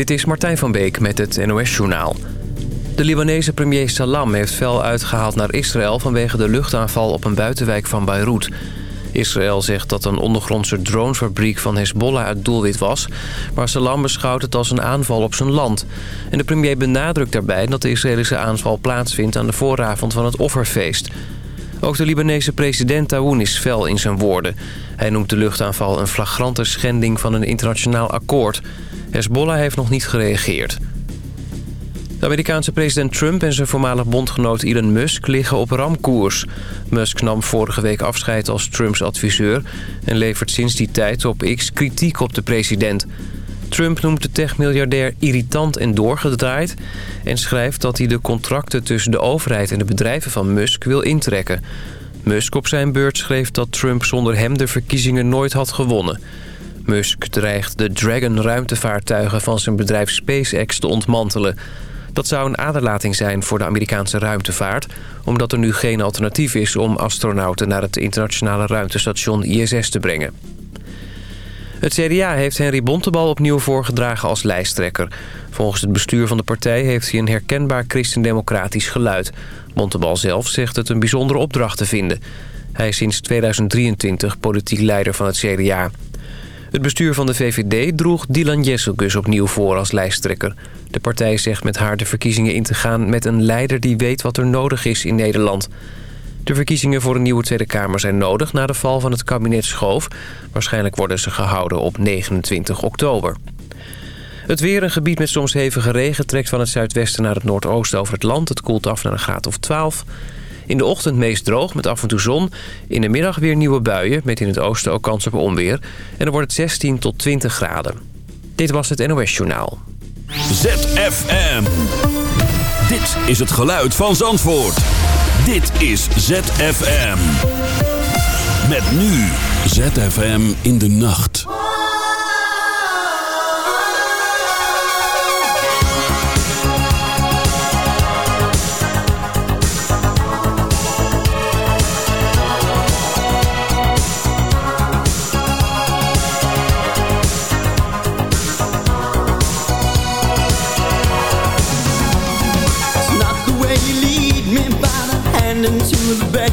Dit is Martijn van Beek met het NOS-journaal. De Libanese premier Salam heeft fel uitgehaald naar Israël... vanwege de luchtaanval op een buitenwijk van Beirut. Israël zegt dat een ondergrondse dronefabriek van Hezbollah het doelwit was... maar Salam beschouwt het als een aanval op zijn land. En de premier benadrukt daarbij dat de Israëlische aanval plaatsvindt... aan de vooravond van het offerfeest... Ook de Libanese president Taoun is fel in zijn woorden. Hij noemt de luchtaanval een flagrante schending van een internationaal akkoord. Hezbollah heeft nog niet gereageerd. De Amerikaanse president Trump en zijn voormalig bondgenoot Elon Musk liggen op ramkoers. Musk nam vorige week afscheid als Trumps adviseur... en levert sinds die tijd op X kritiek op de president. Trump noemt de techmiljardair irritant en doorgedraaid... en schrijft dat hij de contracten tussen de overheid en de bedrijven van Musk wil intrekken. Musk op zijn beurt schreef dat Trump zonder hem de verkiezingen nooit had gewonnen... Musk dreigt de Dragon-ruimtevaartuigen van zijn bedrijf SpaceX te ontmantelen. Dat zou een aderlating zijn voor de Amerikaanse ruimtevaart... omdat er nu geen alternatief is om astronauten naar het internationale ruimtestation ISS te brengen. Het CDA heeft Henry Bontebal opnieuw voorgedragen als lijsttrekker. Volgens het bestuur van de partij heeft hij een herkenbaar christendemocratisch geluid. Bontebal zelf zegt het een bijzondere opdracht te vinden. Hij is sinds 2023 politiek leider van het CDA. Het bestuur van de VVD droeg Dylan Jesselgus opnieuw voor als lijsttrekker. De partij zegt met haar de verkiezingen in te gaan met een leider die weet wat er nodig is in Nederland. De verkiezingen voor een nieuwe Tweede Kamer zijn nodig na de val van het kabinet Schoof. Waarschijnlijk worden ze gehouden op 29 oktober. Het weer, een gebied met soms hevige regen, trekt van het zuidwesten naar het noordoosten over het land. Het koelt af naar een graad of 12. In de ochtend meest droog met af en toe zon. In de middag weer nieuwe buien met in het oosten ook kans op onweer. En dan wordt het 16 tot 20 graden. Dit was het NOS Journaal. ZFM. Dit is het geluid van Zandvoort. Dit is ZFM. Met nu ZFM in de nacht.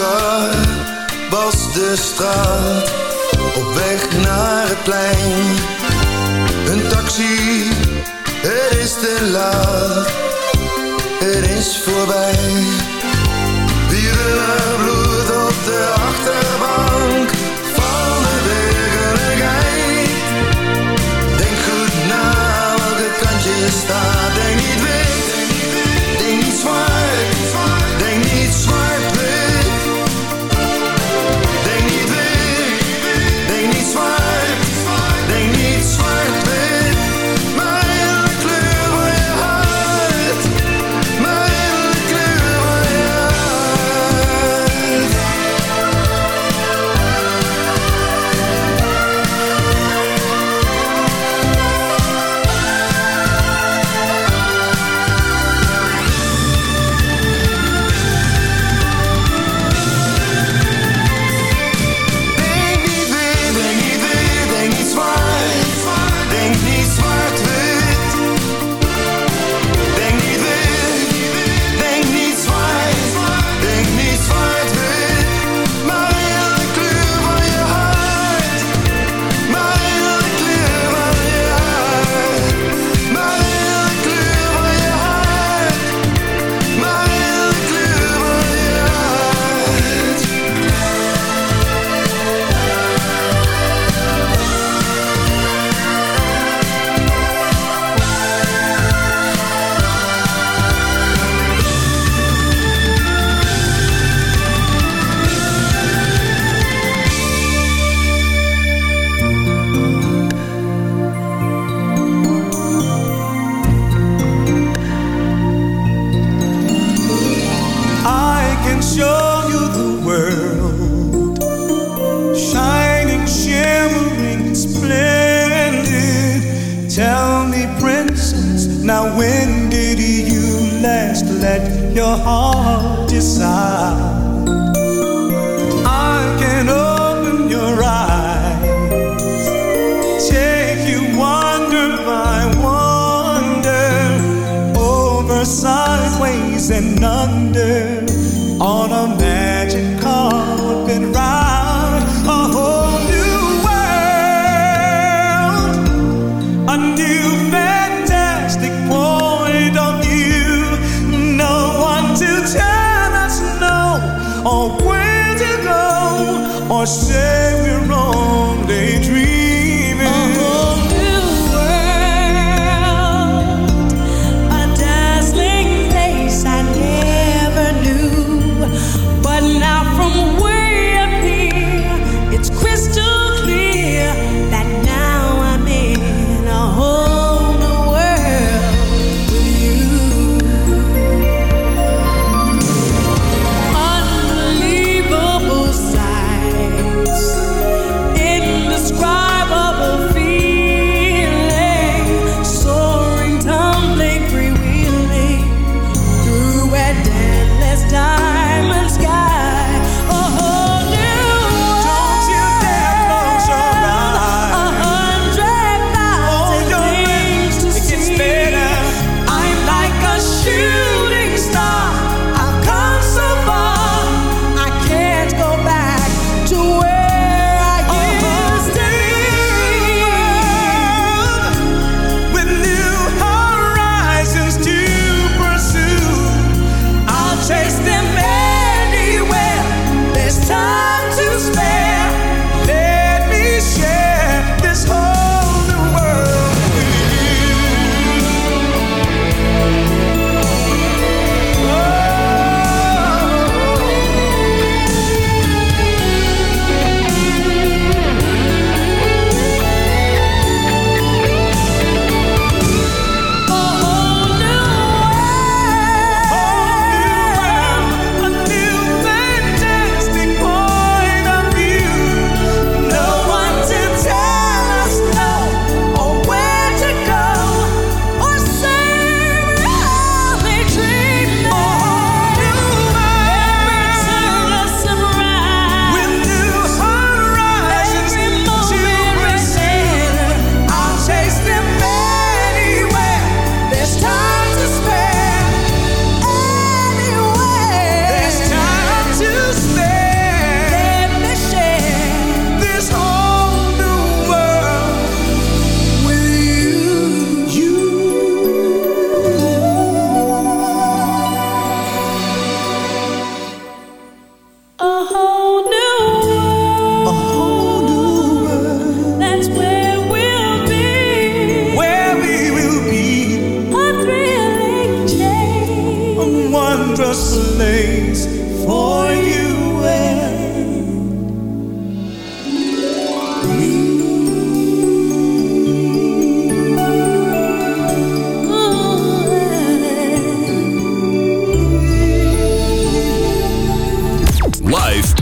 donker was de straat. Op weg naar het plein. Een taxi, het is te laat. Het is voorbij. Dierenbloed op de achterbank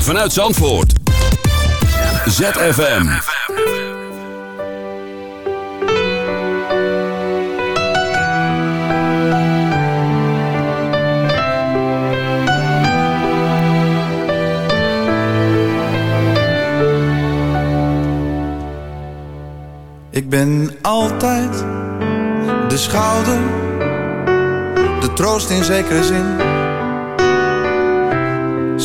vanuit Zandvoort. ZFM. Ik ben altijd de schouder, de troost in zekere zin.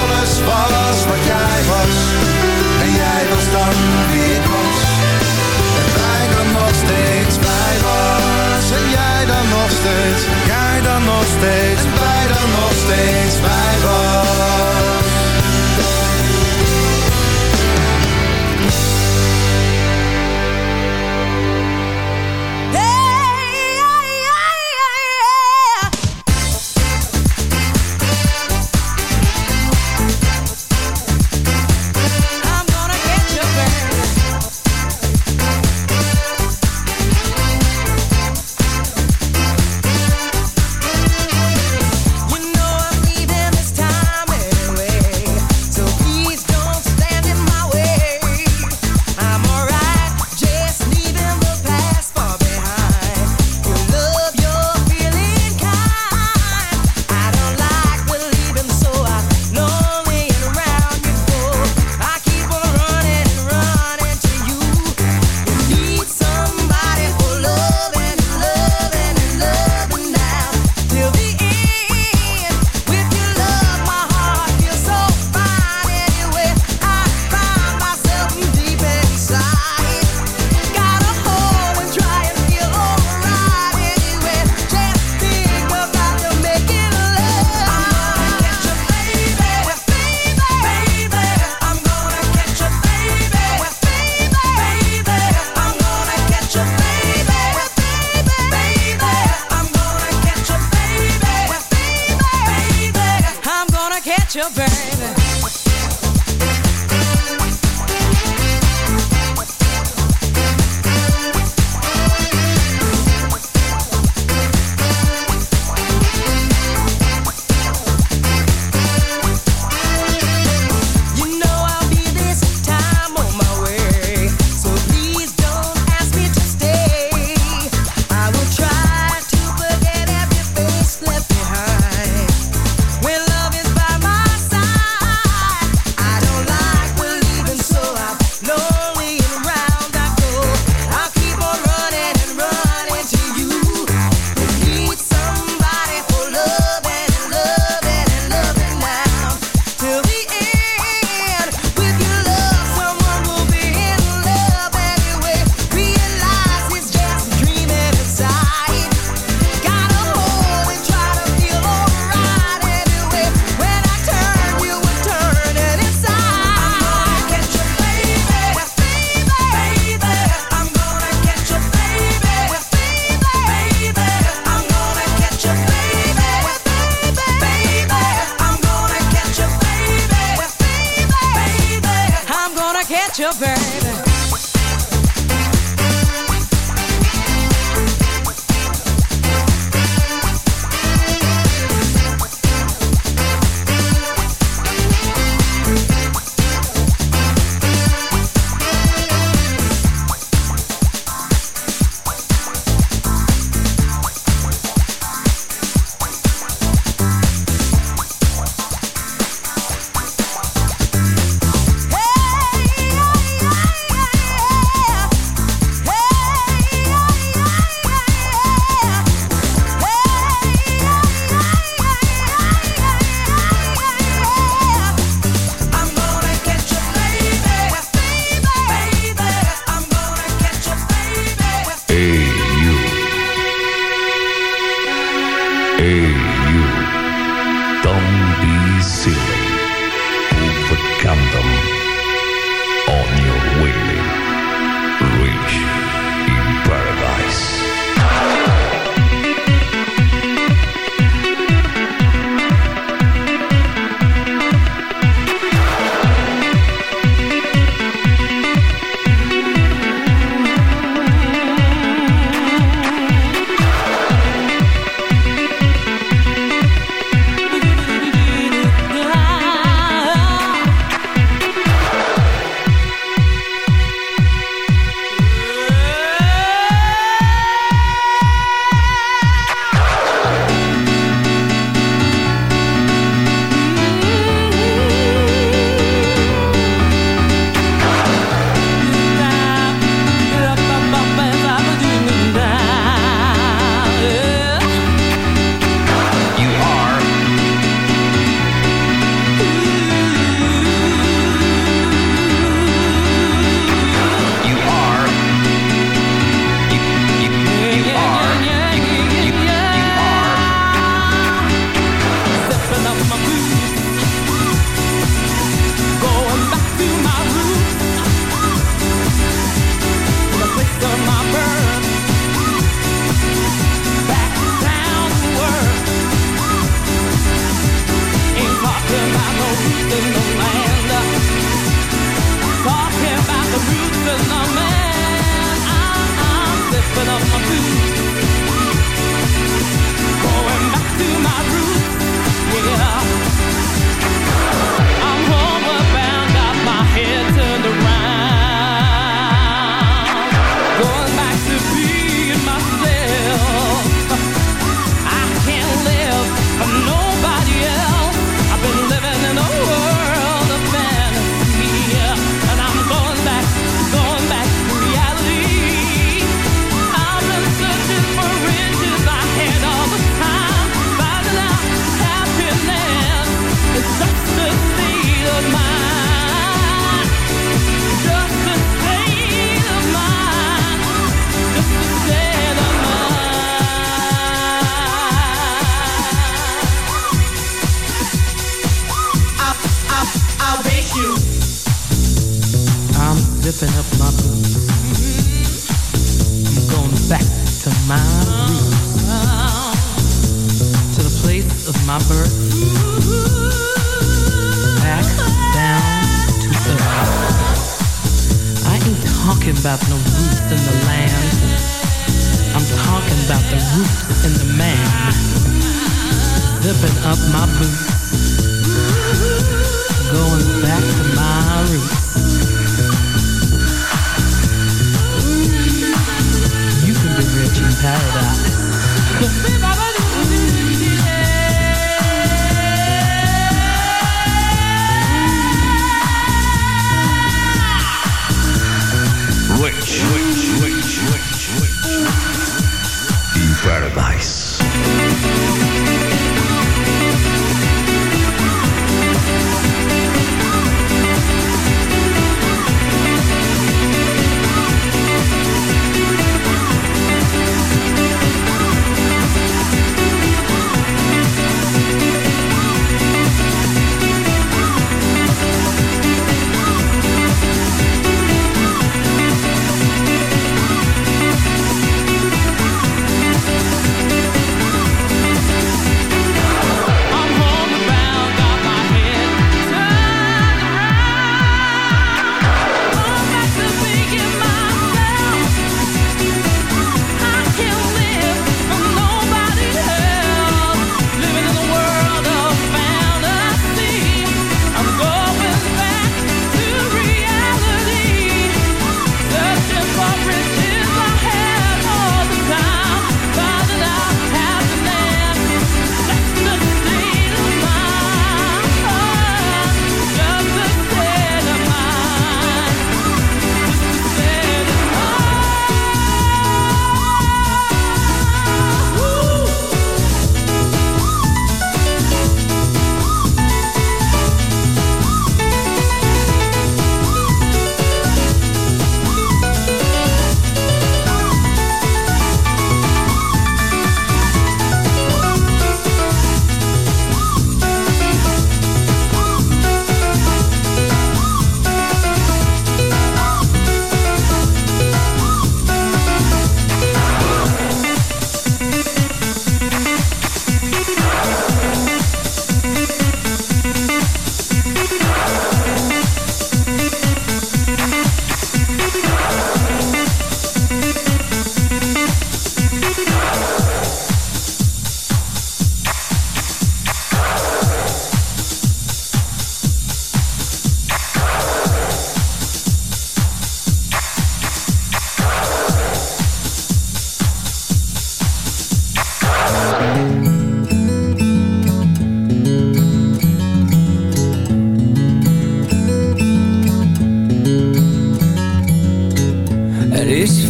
Alles was wat jij was. En jij was dan wie ik was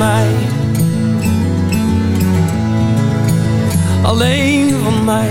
mij. Alleen van mij.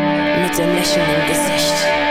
Mit dem Lächeln im Gesicht.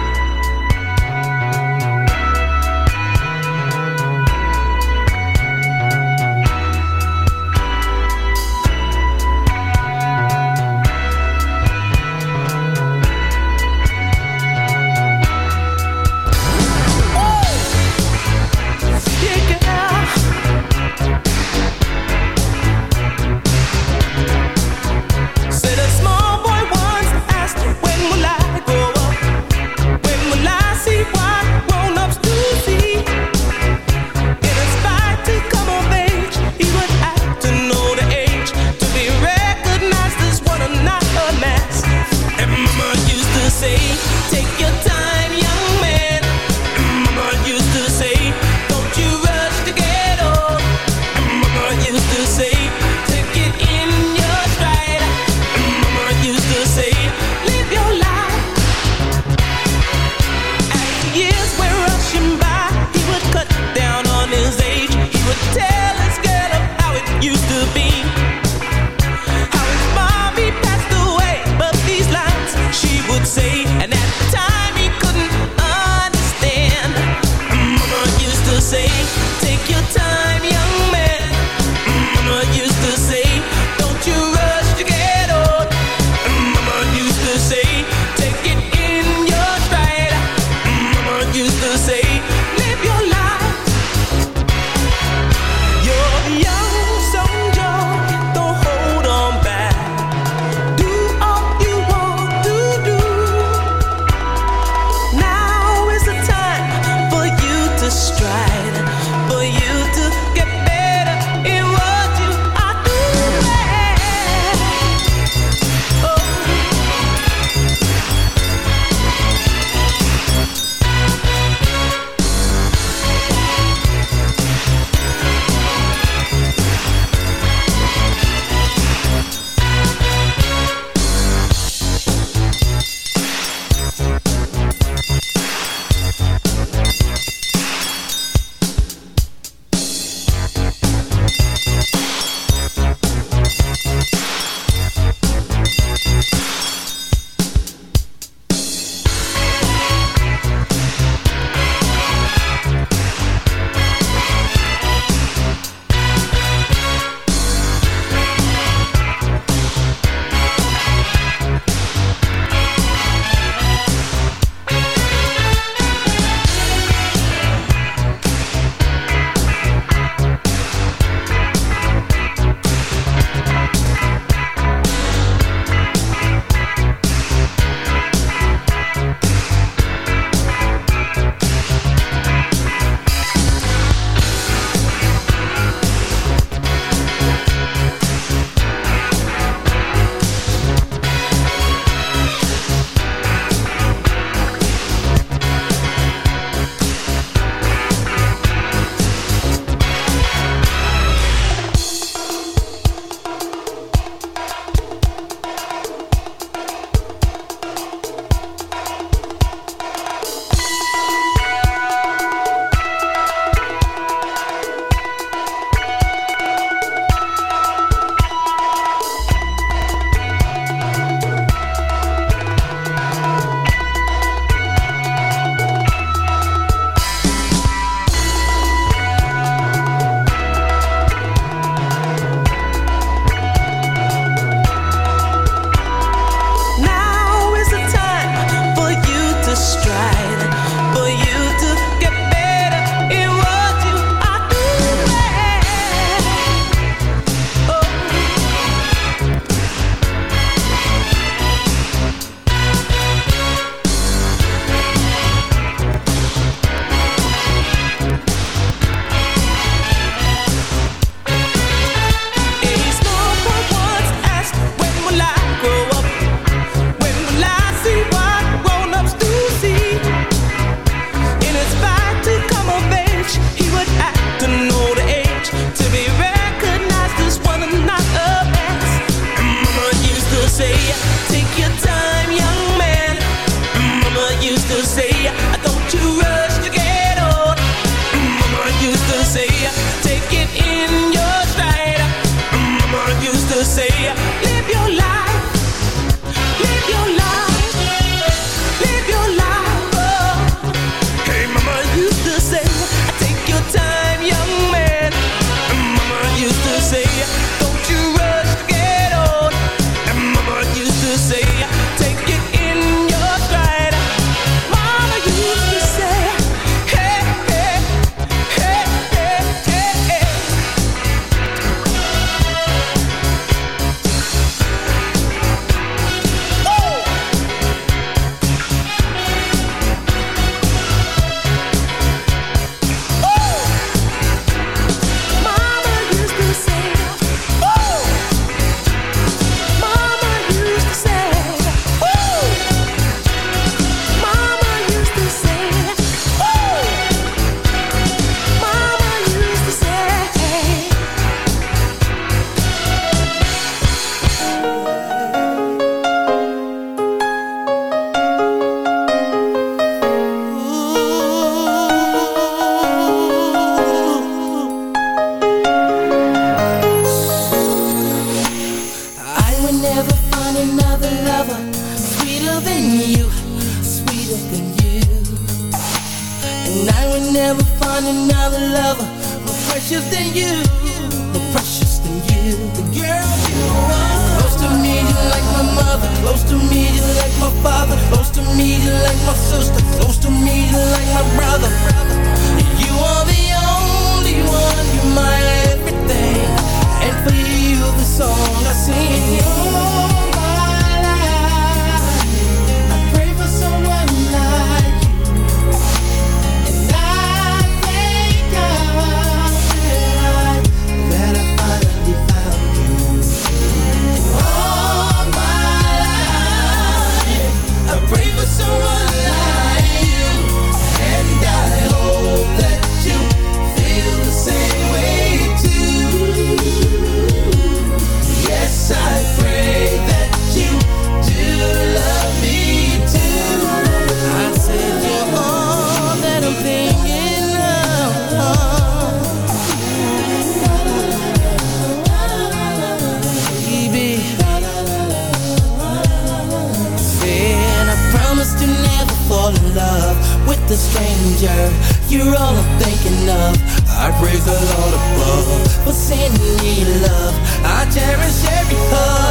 need love. I cherish every hug.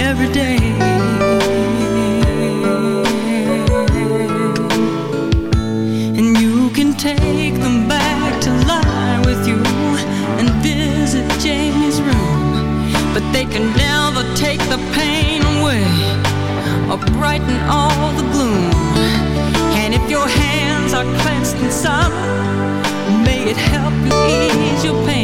every day. And you can take them back to lie with you and visit Jamie's room. But they can never take the pain away or brighten all the gloom. And if your hands are clenched may it help you ease your pain.